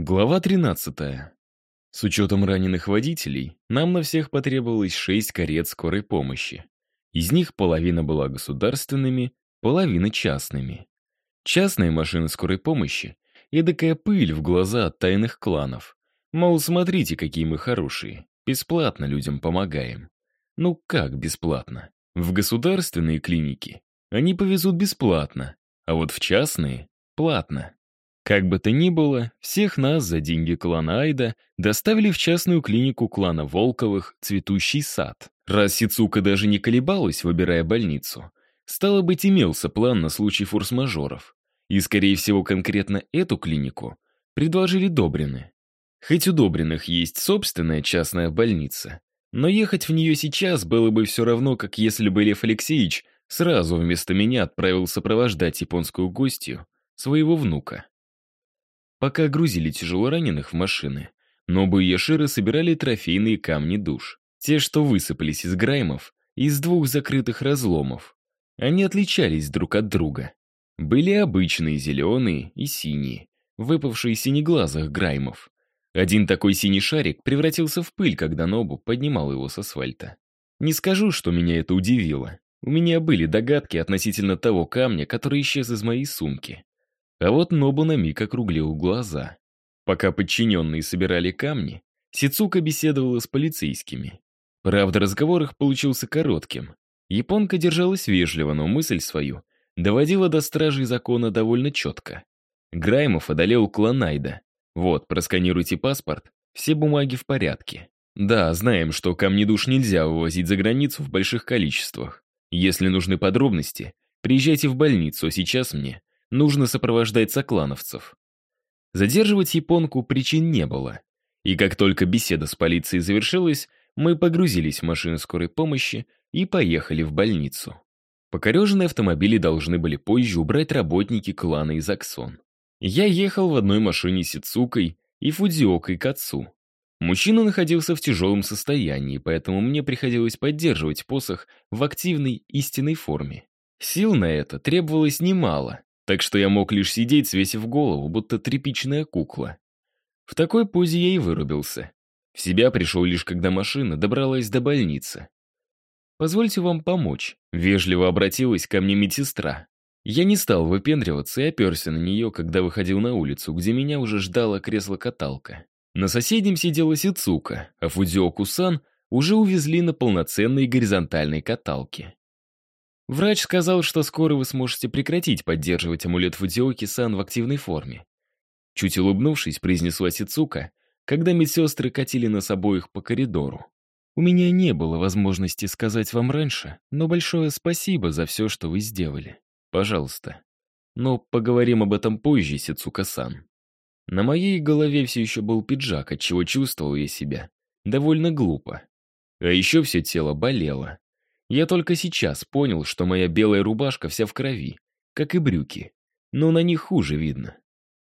Глава 13. С учетом раненых водителей, нам на всех потребовалось шесть карет скорой помощи. Из них половина была государственными, половина частными. Частные машины скорой помощи — эдакая пыль в глаза от тайных кланов. Мол, смотрите, какие мы хорошие, бесплатно людям помогаем. Ну как бесплатно? В государственные клиники они повезут бесплатно, а вот в частные — платно. Как бы то ни было, всех нас за деньги клана Айда доставили в частную клинику клана Волковых «Цветущий сад». Раз Сицука даже не колебалась, выбирая больницу, стало быть, имелся план на случай форс-мажоров. И, скорее всего, конкретно эту клинику предложили Добрины. Хоть у Добриных есть собственная частная больница, но ехать в нее сейчас было бы все равно, как если бы Лев Алексеевич сразу вместо меня отправил сопровождать японскую гостью своего внука. Пока грузили тяжелораненых в машины, Нобу и Яшира собирали трофейные камни душ. Те, что высыпались из граймов, из двух закрытых разломов. Они отличались друг от друга. Были обычные зеленые и синие, выпавшие из синеглазых граймов. Один такой синий шарик превратился в пыль, когда Нобу поднимал его с асфальта. Не скажу, что меня это удивило. У меня были догадки относительно того камня, который исчез из моей сумки. А вот Нобу на миг округлил глаза. Пока подчиненные собирали камни, Сицука беседовала с полицейскими. Правда, разговор их получился коротким. Японка держалась вежливо, но мысль свою доводила до стражей закона довольно четко. Граймов одолел Клонайда. Вот, просканируйте паспорт, все бумаги в порядке. Да, знаем, что камни душ нельзя вывозить за границу в больших количествах. Если нужны подробности, приезжайте в больницу, а сейчас мне нужно сопровождать соклановцев. Задерживать японку причин не было. И как только беседа с полицией завершилась, мы погрузились в машину скорой помощи и поехали в больницу. Покореженные автомобили должны были позже убрать работники клана из Аксон. Я ехал в одной машине с Ицукой и Фудзиокой к отцу. Мужчина находился в тяжелом состоянии, поэтому мне приходилось поддерживать посох в активной истинной форме. Сил на это требовалось немало, так что я мог лишь сидеть, свесив голову, будто тряпичная кукла. В такой позе я и вырубился. В себя пришел лишь, когда машина добралась до больницы. «Позвольте вам помочь», — вежливо обратилась ко мне медсестра. Я не стал выпендриваться и оперся на нее, когда выходил на улицу, где меня уже ждало кресло-каталка. На соседнем сидела Сицука, а Фудзиоку-сан уже увезли на полноценной горизонтальной каталке. Врач сказал, что скоро вы сможете прекратить поддерживать амулет Фудиоки-сан в активной форме. Чуть улыбнувшись, произнесла Сицука, когда медсестры катили нас обоих по коридору. У меня не было возможности сказать вам раньше, но большое спасибо за все, что вы сделали. Пожалуйста. Но поговорим об этом позже, Сицука-сан. На моей голове все еще был пиджак, отчего чувствовал я себя довольно глупо. А еще все тело болело. Я только сейчас понял, что моя белая рубашка вся в крови, как и брюки, но на них хуже видно.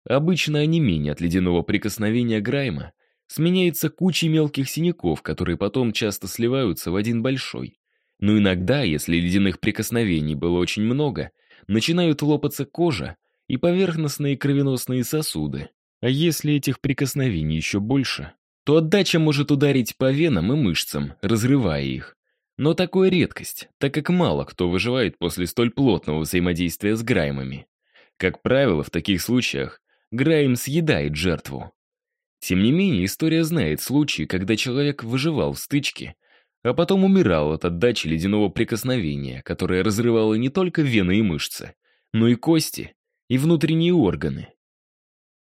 Обычно онемение от ледяного прикосновения Грайма сменяется кучей мелких синяков, которые потом часто сливаются в один большой. Но иногда, если ледяных прикосновений было очень много, начинают лопаться кожа и поверхностные кровеносные сосуды. А если этих прикосновений еще больше, то отдача может ударить по венам и мышцам, разрывая их. Но такое редкость, так как мало кто выживает после столь плотного взаимодействия с граймами. Как правило, в таких случаях грайм съедает жертву. Тем не менее, история знает случаи, когда человек выживал в стычке, а потом умирал от отдачи ледяного прикосновения, которое разрывало не только вены и мышцы, но и кости, и внутренние органы.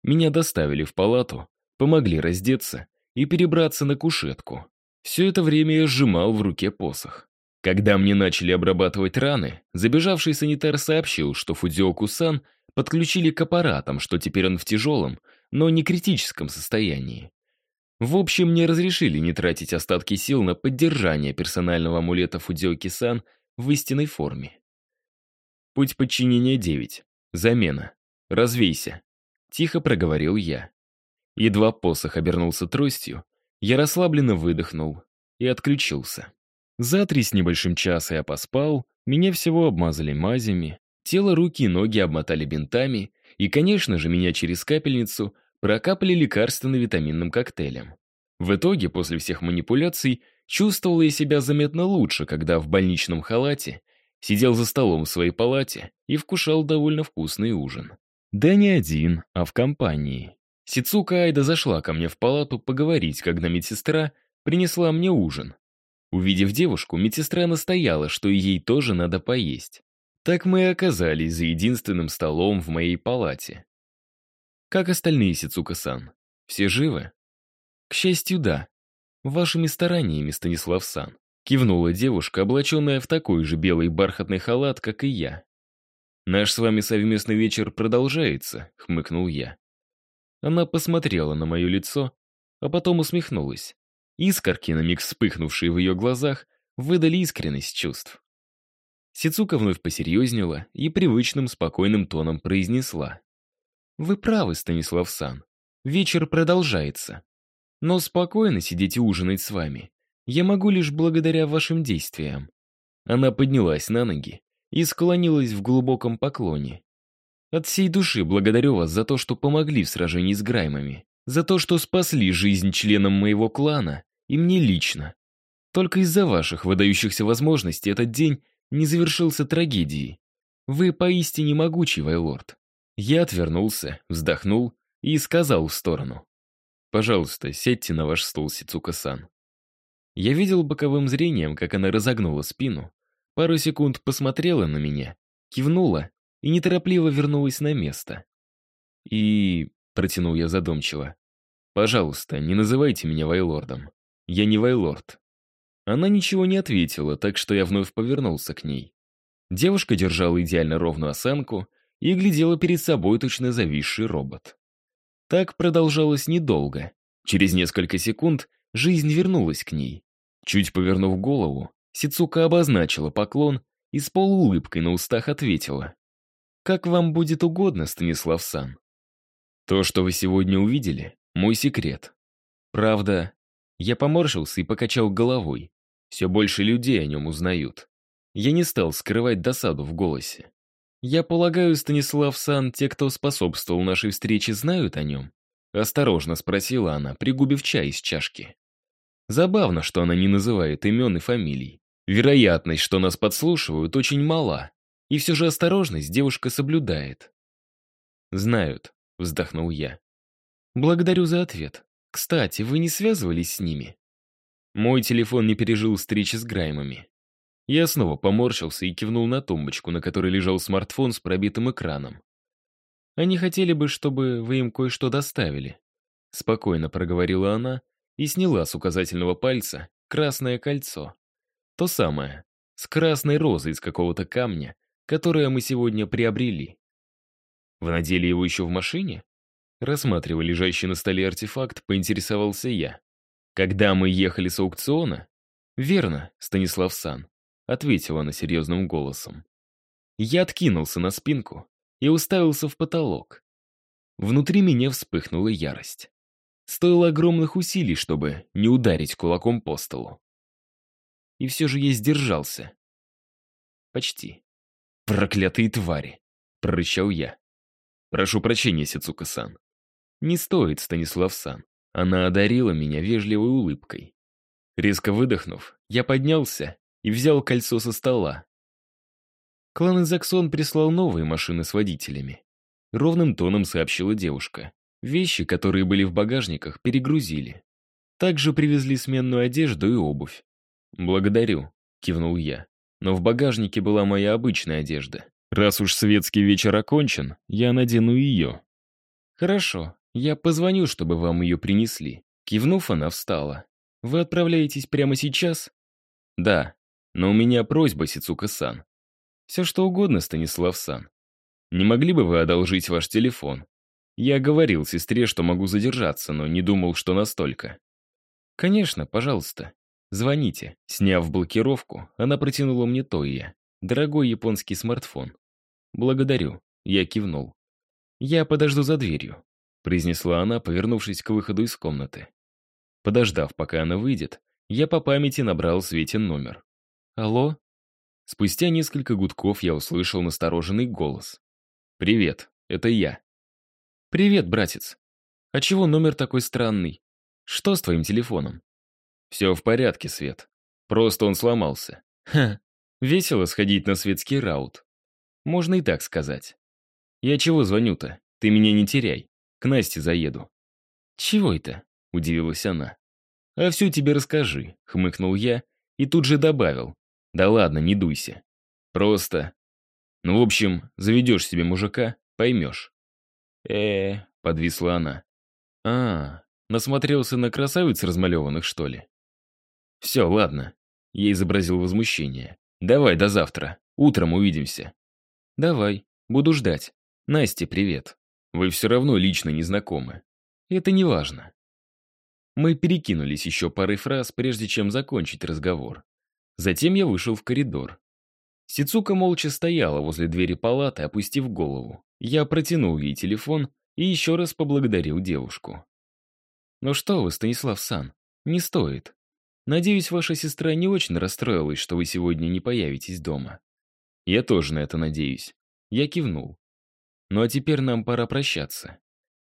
Меня доставили в палату, помогли раздеться и перебраться на кушетку. Все это время я сжимал в руке посох. Когда мне начали обрабатывать раны, забежавший санитар сообщил, что Фудзиоку-сан подключили к аппаратам, что теперь он в тяжелом, но не критическом состоянии. В общем, мне разрешили не тратить остатки сил на поддержание персонального амулета Фудзиоки-сан в истинной форме. Путь подчинения 9. Замена. Развейся. Тихо проговорил я. Едва посох обернулся тростью, я расслабленно выдохнул и отключился. За три с небольшим часа я поспал, меня всего обмазали мазями, тело, руки и ноги обмотали бинтами, и, конечно же, меня через капельницу прокапали лекарственно-витаминным коктейлем. В итоге, после всех манипуляций, чувствовал я себя заметно лучше, когда в больничном халате сидел за столом в своей палате и вкушал довольно вкусный ужин. Да не один, а в компании. Сицука Айда зашла ко мне в палату поговорить, когда медсестра принесла мне ужин. Увидев девушку, медсестра настояла, что ей тоже надо поесть. Так мы и оказались за единственным столом в моей палате. Как остальные, Сицука-сан? Все живы? К счастью, да. Вашими стараниями, Станислав-сан. Кивнула девушка, облаченная в такой же белый бархатный халат, как и я. «Наш с вами совместный вечер продолжается», — хмыкнул я. Она посмотрела на мое лицо, а потом усмехнулась. Искорки, на миг вспыхнувшие в ее глазах, выдали искренность чувств. Сицука вновь посерьезнела и привычным спокойным тоном произнесла. «Вы правы, Станислав-сан. Вечер продолжается. Но спокойно сидеть и ужинать с вами я могу лишь благодаря вашим действиям». Она поднялась на ноги и склонилась в глубоком поклоне. «От всей души благодарю вас за то, что помогли в сражении с Граймами, за то, что спасли жизнь членам моего клана и мне лично. Только из-за ваших выдающихся возможностей этот день не завершился трагедией. Вы поистине могучий, Вайлорд». Я отвернулся, вздохнул и сказал в сторону. «Пожалуйста, сядьте на ваш стул, Сицука-сан». Я видел боковым зрением, как она разогнула спину, пару секунд посмотрела на меня, кивнула и неторопливо вернулась на место. «И...» — протянул я задумчиво. «Пожалуйста, не называйте меня Вайлордом. Я не Вайлорд». Она ничего не ответила, так что я вновь повернулся к ней. Девушка держала идеально ровную осанку и глядела перед собой точно зависший робот. Так продолжалось недолго. Через несколько секунд жизнь вернулась к ней. Чуть повернув голову, Сицука обозначила поклон и с полуулыбкой на устах ответила. «Как вам будет угодно, Станислав-сан. То, что вы сегодня увидели, мой секрет. Правда, я поморщился и покачал головой. Все больше людей о нем узнают. Я не стал скрывать досаду в голосе. Я полагаю, Станислав-сан, те, кто способствовал нашей встрече, знают о нем? Осторожно спросила она, пригубив чай из чашки. Забавно, что она не называет имен и фамилий. Вероятность, что нас подслушивают, очень мала. И все же осторожность девушка соблюдает. «Знают», — вздохнул я. «Благодарю за ответ. Кстати, вы не связывались с ними?» Мой телефон не пережил встречи с Граймами. Я снова поморщился и кивнул на тумбочку, на которой лежал смартфон с пробитым экраном. «Они хотели бы, чтобы вы им кое-что доставили», — спокойно проговорила она, и сняла с указательного пальца красное кольцо. То самое, с красной розой из какого-то камня, которое мы сегодня приобрели. Вы надели его еще в машине? Рассматривая лежащий на столе артефакт, поинтересовался я. Когда мы ехали с аукциона? Верно, Станислав Сан, ответила она серьезным голосом. Я откинулся на спинку и уставился в потолок. Внутри меня вспыхнула ярость. Стоило огромных усилий, чтобы не ударить кулаком по столу. И все же я сдержался. Почти. «Проклятые твари!» — прорычал я. «Прошу прощения, Сицука-сан». «Не стоит, Станислав-сан». Она одарила меня вежливой улыбкой. Резко выдохнув, я поднялся и взял кольцо со стола. Клан Изаксон прислал новые машины с водителями. Ровным тоном сообщила девушка. Вещи, которые были в багажниках, перегрузили. Также привезли сменную одежду и обувь. «Благодарю», — кивнул я. «Но в багажнике была моя обычная одежда. Раз уж светский вечер окончен, я надену ее». «Хорошо, я позвоню, чтобы вам ее принесли». Кивнув, она встала. «Вы отправляетесь прямо сейчас?» «Да, но у меня просьба, Сицука-сан». «Все что угодно, Станислав-сан. Не могли бы вы одолжить ваш телефон? Я говорил сестре, что могу задержаться, но не думал, что настолько. «Конечно, пожалуйста. Звоните». Сняв блокировку, она протянула мне Тойя. Дорогой японский смартфон. «Благодарю», — я кивнул. «Я подожду за дверью», — произнесла она, повернувшись к выходу из комнаты. Подождав, пока она выйдет, я по памяти набрал Светин номер. «Алло?» Спустя несколько гудков я услышал настороженный голос. «Привет, это я». «Привет, братец. А чего номер такой странный? Что с твоим телефоном? Все в порядке, Свет. Просто он сломался. Ха, весело сходить на светский раут. Можно и так сказать. Я чего звоню-то? Ты меня не теряй. К Насте заеду. Чего это? Удивилась она. А все тебе расскажи, хмыкнул я и тут же добавил. Да ладно, не дуйся. Просто... Ну, в общем, заведешь себе мужика, поймешь. э подвисла она. А, насмотрелся на красавиц размалеванных, что ли? Все, ладно. Я изобразил возмущение. Давай, до завтра. Утром увидимся. Давай, буду ждать. Насте, привет. Вы все равно лично не знакомы. Это не важно. Мы перекинулись еще парой фраз, прежде чем закончить разговор. Затем я вышел в коридор. Сицука молча стояла возле двери палаты, опустив голову. Я протянул ей телефон и еще раз поблагодарил девушку. «Ну что вы, Станислав-сан, не стоит. Надеюсь, ваша сестра не очень расстроилась, что вы сегодня не появитесь дома». «Я тоже на это надеюсь». Я кивнул. «Ну а теперь нам пора прощаться.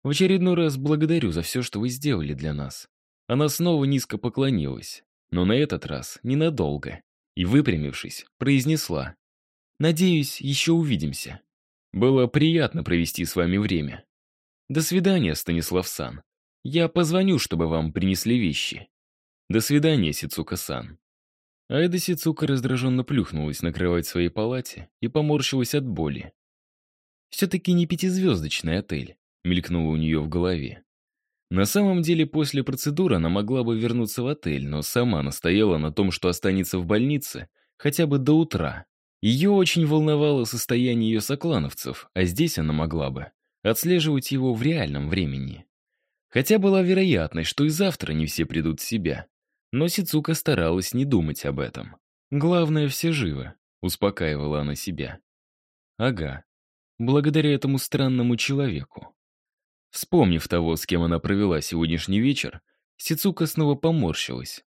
В очередной раз благодарю за все, что вы сделали для нас». Она снова низко поклонилась, но на этот раз ненадолго, и, выпрямившись, произнесла. «Надеюсь, еще увидимся. Было приятно провести с вами время. До свидания, Станислав-сан. Я позвоню, чтобы вам принесли вещи. До свидания, Сицука-сан». Айда Сицука раздраженно плюхнулась на кровать своей палате и поморщилась от боли. «Все-таки не пятизвездочный отель», — мелькнуло у нее в голове. На самом деле, после процедуры она могла бы вернуться в отель, но сама настояла на том, что останется в больнице хотя бы до утра. Ее очень волновало состояние ее соклановцев, а здесь она могла бы отслеживать его в реальном времени. Хотя была вероятность, что и завтра не все придут в себя. Но Сицука старалась не думать об этом. «Главное, все живы», — успокаивала она себя. «Ага, благодаря этому странному человеку». Вспомнив того, с кем она провела сегодняшний вечер, Сицука снова поморщилась.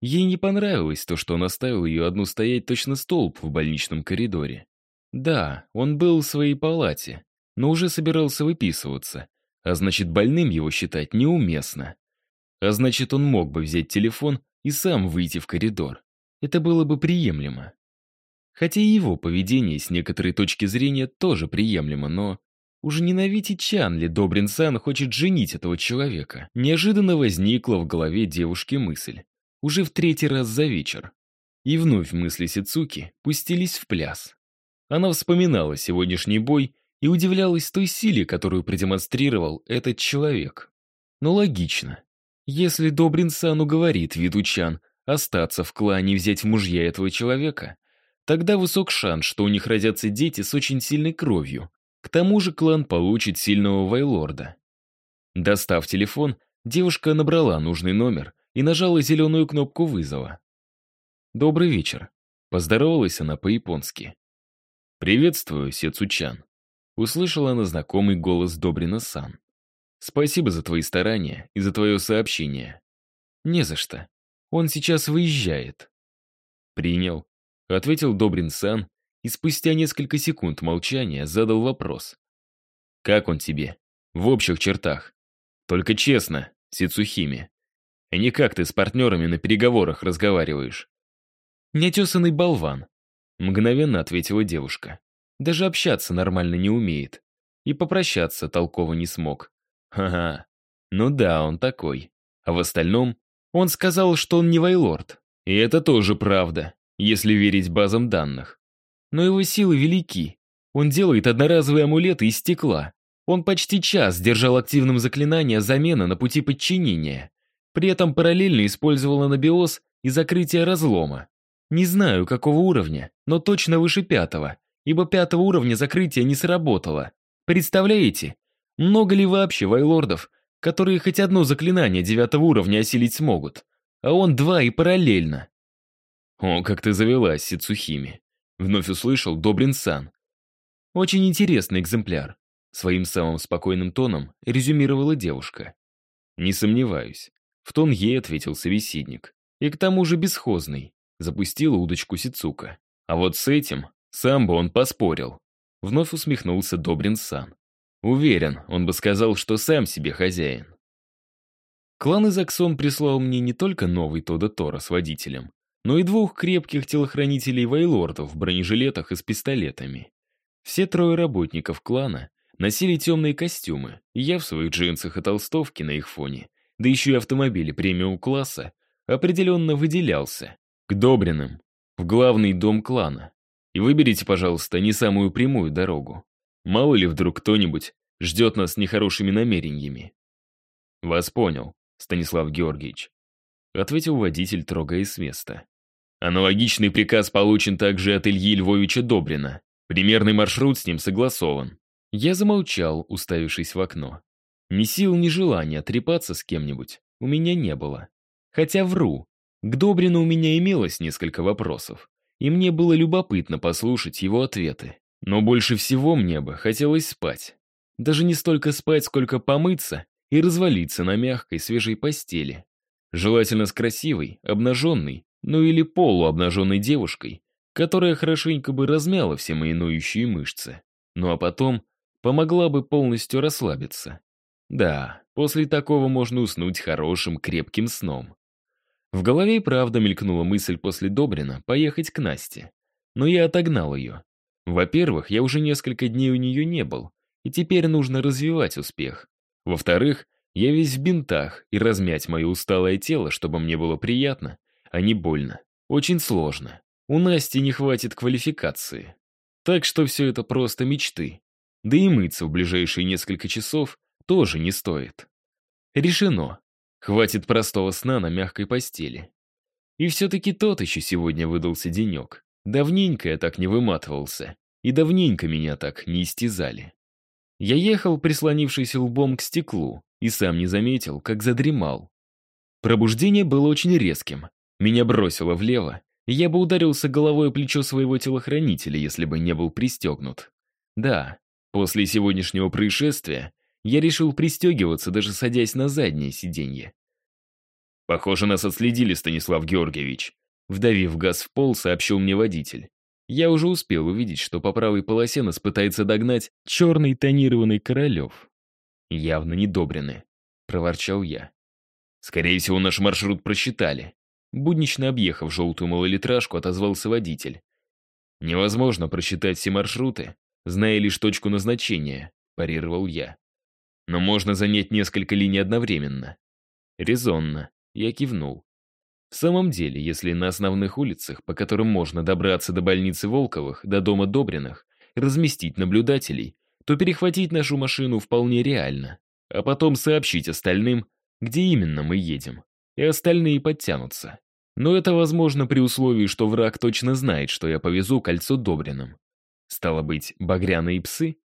Ей не понравилось то, что он оставил ее одну стоять точно столб в больничном коридоре. Да, он был в своей палате, но уже собирался выписываться, а значит, больным его считать неуместно. А значит, он мог бы взять телефон и сам выйти в коридор. Это было бы приемлемо. Хотя его поведение с некоторой точки зрения тоже приемлемо, но... Уже не на Вити Чан ли Добрин-сан хочет женить этого человека? Неожиданно возникла в голове девушки мысль. Уже в третий раз за вечер. И вновь мысли Сицуки пустились в пляс. Она вспоминала сегодняшний бой и удивлялась той силе, которую продемонстрировал этот человек. Но логично. Если Добрин-сан уговорит Видучан остаться в клане и взять мужья этого человека, тогда высок шанс, что у них родятся дети с очень сильной кровью. К тому же клан получит сильного вайлорда. Достав телефон, девушка набрала нужный номер и нажала зеленую кнопку вызова. «Добрый вечер», — поздоровалась она по-японски. «Приветствую, Сецучан», — услышала она знакомый голос Добрина-сан. «Спасибо за твои старания и за твое сообщение». «Не за что. Он сейчас выезжает». «Принял», — ответил Добрин-сан и спустя несколько секунд молчания задал вопрос. «Как он тебе? В общих чертах. Только честно, Сицухими. А не как ты с партнерами на переговорах разговариваешь». «Нетесанный болван», Мгновенно ответила девушка. Даже общаться нормально не умеет. И попрощаться толково не смог. Ха-ха. Ну да, он такой. А в остальном, он сказал, что он не Вайлорд. И это тоже правда, если верить базам данных. Но его силы велики. Он делает одноразовые амулеты из стекла. Он почти час держал активным заклинание замена на пути подчинения. При этом параллельно использовал анабиоз и закрытие разлома. Не знаю, какого уровня, но точно выше пятого, ибо пятого уровня закрытия не сработало. Представляете? Много ли вообще вайлордов, которые хоть одно заклинание девятого уровня осилить смогут? А он два и параллельно. О, как ты завелась, Сицухими. Вновь услышал Добрин-сан. Очень интересный экземпляр. Своим самым спокойным тоном резюмировала девушка. Не сомневаюсь. В тон ей ответил собеседник. И к тому же бесхозный запустила удочку Сицука. А вот с этим сам бы он поспорил. Вновь усмехнулся Добрин-сан. Уверен, он бы сказал, что сам себе хозяин. Клан Изаксон прислал мне не только новый Тода Тора с водителем, но и двух крепких телохранителей вайлордов в бронежилетах и с пистолетами. Все трое работников клана носили темные костюмы, я в своих джинсах и толстовке на их фоне, да еще и автомобили премиум-класса, определенно выделялся. К Добриным, в главный дом клана. И выберите, пожалуйста, не самую прямую дорогу. Мало ли вдруг кто-нибудь ждет нас с нехорошими намерениями. Вас понял, Станислав Георгиевич. Ответил водитель, трогаясь с места. Аналогичный приказ получен также от Ильи Львовича Добрина. Примерный маршрут с ним согласован. Я замолчал, уставившись в окно. Ни сил, ни желания трепаться с кем-нибудь у меня не было. Хотя вру. К Добрину у меня имелось несколько вопросов, и мне было любопытно послушать его ответы. Но больше всего мне бы хотелось спать. Даже не столько спать, сколько помыться и развалиться на мягкой свежей постели. Желательно с красивой, обнаженной, ну или полуобнаженной девушкой, которая хорошенько бы размяла все мои ноющие мышцы. Ну а потом помогла бы полностью расслабиться. Да, после такого можно уснуть хорошим крепким сном. В голове и правда мелькнула мысль после Добрина поехать к Насте. Но я отогнал ее. Во-первых, я уже несколько дней у нее не был, и теперь нужно развивать успех. Во-вторых, я весь в бинтах, и размять мое усталое тело, чтобы мне было приятно, а не больно, очень сложно. У Насти не хватит квалификации. Так что все это просто мечты. Да и мыться в ближайшие несколько часов тоже не стоит. Решено. Хватит простого сна на мягкой постели. И все-таки тот еще сегодня выдался денек. Давненько я так не выматывался. И давненько меня так не истязали. Я ехал, прислонившись лбом к стеклу, и сам не заметил, как задремал. Пробуждение было очень резким. Меня бросило влево, и я бы ударился головой о плечо своего телохранителя, если бы не был пристегнут. Да, после сегодняшнего происшествия я решил пристегиваться, даже садясь на заднее сиденье. «Похоже, нас отследили, Станислав Георгиевич», вдавив газ в пол, сообщил мне водитель. Я уже успел увидеть, что по правой полосе нас пытается догнать черный тонированный Королев. «Явно недобрены», — проворчал я. «Скорее всего, наш маршрут просчитали». Буднично объехав желтую малолитражку, отозвался водитель. «Невозможно просчитать все маршруты, зная лишь точку назначения», — парировал я но можно занять несколько линий одновременно. Резонно. Я кивнул. В самом деле, если на основных улицах, по которым можно добраться до больницы Волковых, до дома Добриных, разместить наблюдателей, то перехватить нашу машину вполне реально, а потом сообщить остальным, где именно мы едем, и остальные подтянутся. Но это возможно при условии, что враг точно знает, что я повезу кольцо Добриным. Стало быть, багряные псы?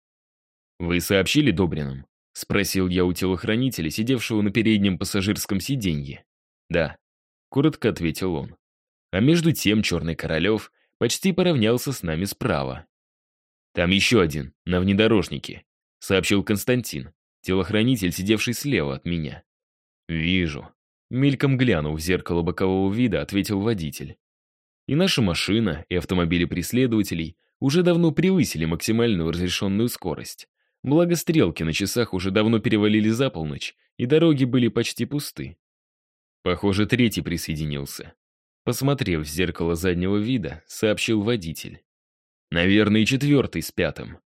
Вы сообщили Добриным? Спросил я у телохранителя, сидевшего на переднем пассажирском сиденье. «Да», — коротко ответил он. А между тем Черный Королев почти поравнялся с нами справа. «Там еще один, на внедорожнике», — сообщил Константин, телохранитель, сидевший слева от меня. «Вижу». Мельком глянув в зеркало бокового вида, ответил водитель. И наша машина, и автомобили преследователей уже давно превысили максимальную разрешенную скорость. Благо стрелки на часах уже давно перевалили за полночь, и дороги были почти пусты. Похоже, третий присоединился. Посмотрев в зеркало заднего вида, сообщил водитель. Наверное, четвертый с пятым.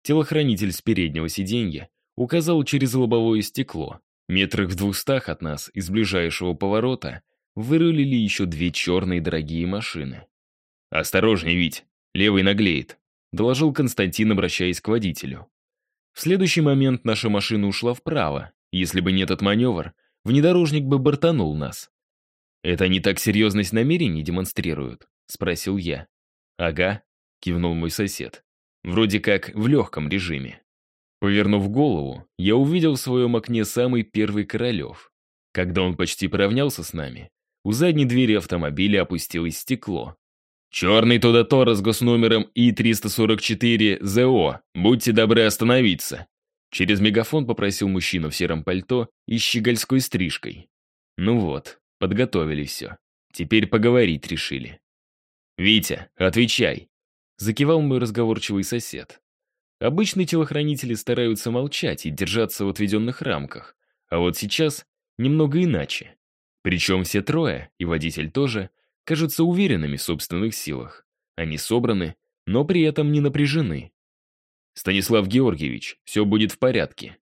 Телохранитель с переднего сиденья указал через лобовое стекло. Метрах в двухстах от нас, из ближайшего поворота, вырулили еще две черные дорогие машины. «Осторожней, Вить, левый наглеет», — доложил Константин, обращаясь к водителю. В следующий момент наша машина ушла вправо. Если бы не этот маневр, внедорожник бы бортанул нас. «Это они так серьезность намерений демонстрируют?» — спросил я. «Ага», — кивнул мой сосед. «Вроде как в легком режиме». Повернув голову, я увидел в своем окне самый первый Королев. Когда он почти поравнялся с нами, у задней двери автомобиля опустилось стекло. «Черный Тодотора с госномером И-344-ЗО, будьте добры остановиться!» Через мегафон попросил мужчина в сером пальто и щегольской стрижкой. Ну вот, подготовили все. Теперь поговорить решили. «Витя, отвечай!» Закивал мой разговорчивый сосед. Обычные телохранители стараются молчать и держаться в отведенных рамках, а вот сейчас немного иначе. Причем все трое, и водитель тоже, кажутся уверенными в собственных силах. Они собраны, но при этом не напряжены. «Станислав Георгиевич, все будет в порядке».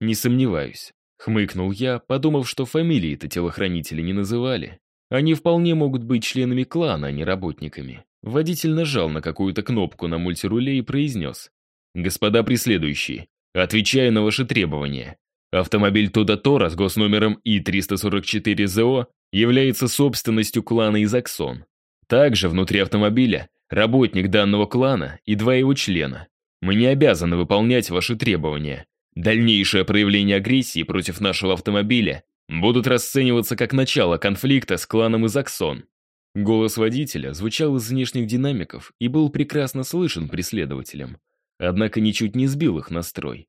«Не сомневаюсь», — хмыкнул я, подумав, что фамилии-то телохранители не называли. Они вполне могут быть членами клана, а не работниками. Водитель нажал на какую-то кнопку на мультируле и произнес. «Господа преследующие, отвечаю на ваши требования. Автомобиль Туда Тора с госномером И-344ЗО является собственностью клана Изаксон. Также внутри автомобиля работник данного клана и два его члена. Мы не обязаны выполнять ваши требования. Дальнейшее проявление агрессии против нашего автомобиля будут расцениваться как начало конфликта с кланом Изаксон. Голос водителя звучал из внешних динамиков и был прекрасно слышен преследователям, однако ничуть не сбил их настрой.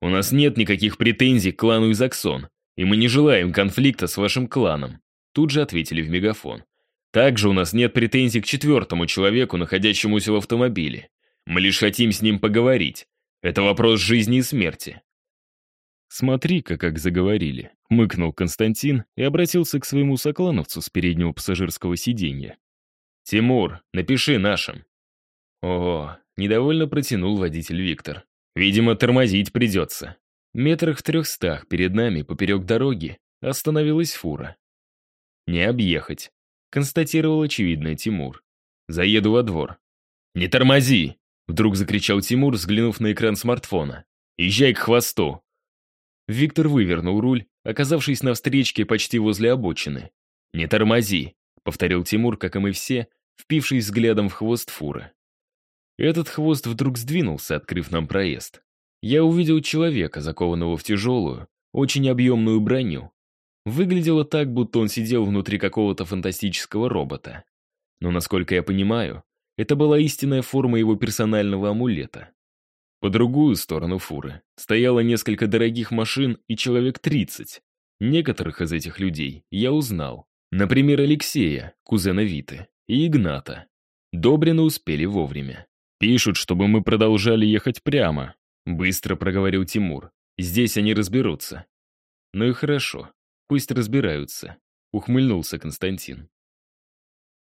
«У нас нет никаких претензий к клану Изаксон, и мы не желаем конфликта с вашим кланом», тут же ответили в мегафон. «Также у нас нет претензий к четвертому человеку, находящемуся в автомобиле. Мы лишь хотим с ним поговорить. Это вопрос жизни и смерти. «Смотри-ка, как заговорили», — мыкнул Константин и обратился к своему соклановцу с переднего пассажирского сиденья. «Тимур, напиши нашим». О, недовольно протянул водитель Виктор. «Видимо, тормозить придется». Метрах в трехстах перед нами, поперек дороги, остановилась фура. «Не объехать», — констатировал очевидное Тимур. «Заеду во двор». «Не тормози!» — вдруг закричал Тимур, взглянув на экран смартфона. «Езжай к хвосту!» Виктор вывернул руль, оказавшись на встречке почти возле обочины. «Не тормози», — повторил Тимур, как и мы все, впившись взглядом в хвост фуры. Этот хвост вдруг сдвинулся, открыв нам проезд. Я увидел человека, закованного в тяжелую, очень объемную броню. Выглядело так, будто он сидел внутри какого-то фантастического робота. Но, насколько я понимаю, это была истинная форма его персонального амулета. По другую сторону фуры стояло несколько дорогих машин и человек 30. Некоторых из этих людей я узнал. Например, Алексея, кузена Виты, и Игната. Добрины успели вовремя. «Пишут, чтобы мы продолжали ехать прямо», — быстро проговорил Тимур. «Здесь они разберутся». «Ну и хорошо, пусть разбираются», — ухмыльнулся Константин.